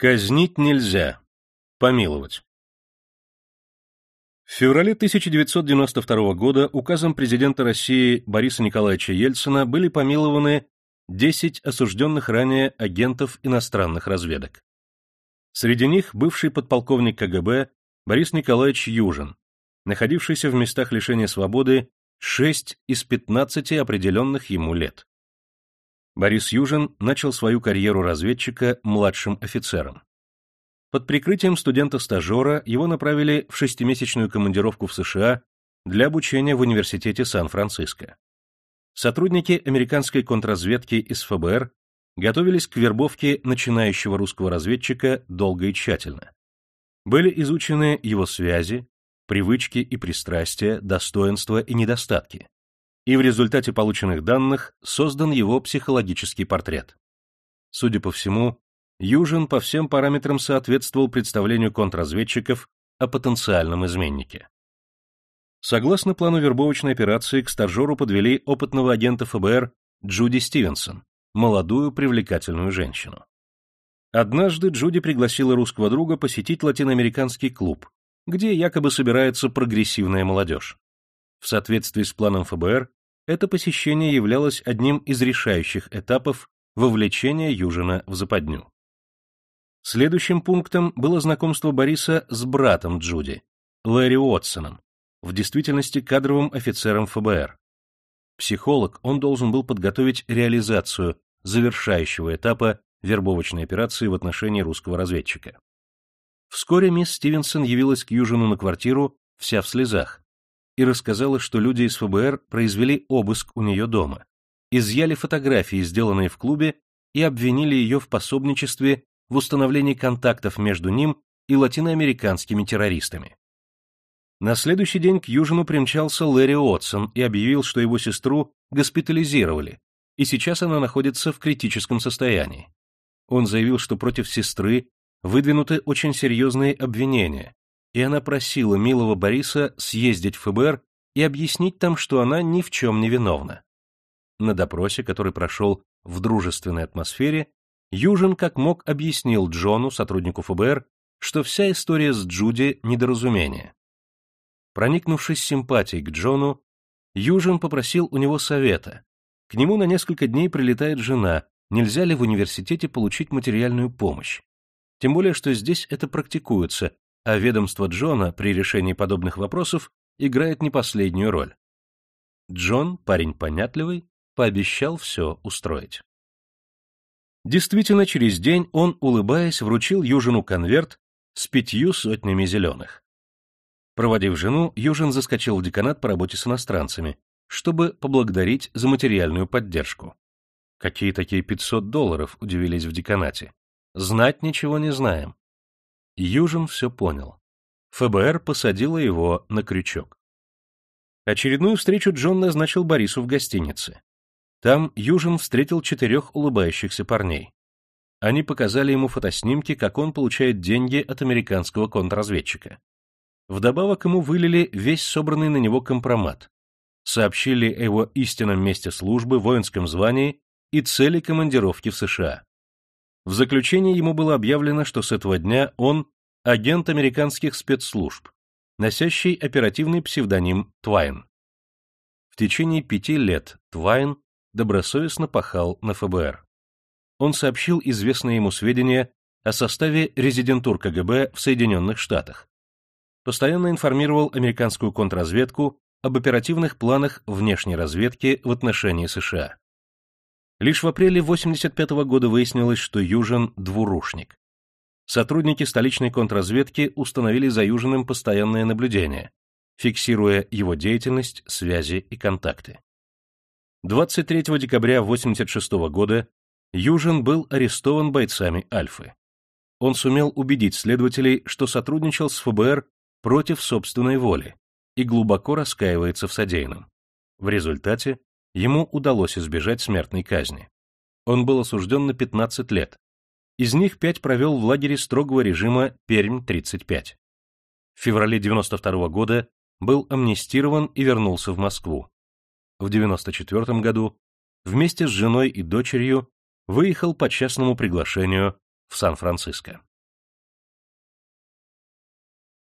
Казнить нельзя. Помиловать. В феврале 1992 года указом президента России Бориса Николаевича Ельцина были помилованы 10 осужденных ранее агентов иностранных разведок. Среди них бывший подполковник КГБ Борис Николаевич Южин, находившийся в местах лишения свободы 6 из 15 определенных ему лет. Борис Южин начал свою карьеру разведчика младшим офицером. Под прикрытием студента-стажера его направили в шестимесячную командировку в США для обучения в Университете Сан-Франциско. Сотрудники американской контрразведки из ФБР готовились к вербовке начинающего русского разведчика долго и тщательно. Были изучены его связи, привычки и пристрастия, достоинства и недостатки и в результате полученных данных создан его психологический портрет. Судя по всему, Южин по всем параметрам соответствовал представлению контрразведчиков о потенциальном изменнике. Согласно плану вербовочной операции, к стажеру подвели опытного агента ФБР Джуди Стивенсон, молодую привлекательную женщину. Однажды Джуди пригласила русского друга посетить латиноамериканский клуб, где якобы собирается прогрессивная молодежь. В соответствии с планом ФБР, это посещение являлось одним из решающих этапов вовлечения Южина в западню. Следующим пунктом было знакомство Бориса с братом Джуди, Лэри Уотсоном, в действительности кадровым офицером ФБР. Психолог, он должен был подготовить реализацию завершающего этапа вербовочной операции в отношении русского разведчика. Вскоре мисс Стивенсон явилась к Южину на квартиру, вся в слезах, и рассказала, что люди из ФБР произвели обыск у нее дома, изъяли фотографии, сделанные в клубе, и обвинили ее в пособничестве в установлении контактов между ним и латиноамериканскими террористами. На следующий день к Южину примчался Лэри Отсон и объявил, что его сестру госпитализировали, и сейчас она находится в критическом состоянии. Он заявил, что против сестры выдвинуты очень серьезные обвинения, и она просила милого Бориса съездить в ФБР и объяснить там, что она ни в чем не виновна. На допросе, который прошел в дружественной атмосфере, Южин как мог объяснил Джону, сотруднику ФБР, что вся история с Джуди — недоразумение. Проникнувшись симпатией к Джону, Южин попросил у него совета. К нему на несколько дней прилетает жена, нельзя ли в университете получить материальную помощь. Тем более, что здесь это практикуется, а ведомство Джона при решении подобных вопросов играет не последнюю роль. Джон, парень понятливый, пообещал все устроить. Действительно, через день он, улыбаясь, вручил Южину конверт с пятью сотнями зеленых. Проводив жену, Южин заскочил в деканат по работе с иностранцами, чтобы поблагодарить за материальную поддержку. Какие такие 500 долларов, удивились в деканате. Знать ничего не знаем. Южин все понял. ФБР посадило его на крючок. Очередную встречу Джон назначил Борису в гостинице. Там Южин встретил четырех улыбающихся парней. Они показали ему фотоснимки, как он получает деньги от американского контрразведчика. Вдобавок ему вылили весь собранный на него компромат. Сообщили о его истинном месте службы, воинском звании и цели командировки в США. В заключение ему было объявлено, что с этого дня он агент американских спецслужб, носящий оперативный псевдоним Твайн. В течение пяти лет Твайн добросовестно пахал на ФБР. Он сообщил известные ему сведения о составе резидентур КГБ в Соединенных Штатах. Постоянно информировал американскую контрразведку об оперативных планах внешней разведки в отношении США. Лишь в апреле 1985 года выяснилось, что Южин – двурушник. Сотрудники столичной контрразведки установили за Южиным постоянное наблюдение, фиксируя его деятельность, связи и контакты. 23 декабря 1986 года Южин был арестован бойцами Альфы. Он сумел убедить следователей, что сотрудничал с ФБР против собственной воли и глубоко раскаивается в содеянном. В результате ему удалось избежать смертной казни. Он был осужден на 15 лет. Из них пять провел в лагере строгого режима Пермь-35. В феврале 92 года был амнистирован и вернулся в Москву. В 94 году вместе с женой и дочерью выехал по частному приглашению в Сан-Франциско.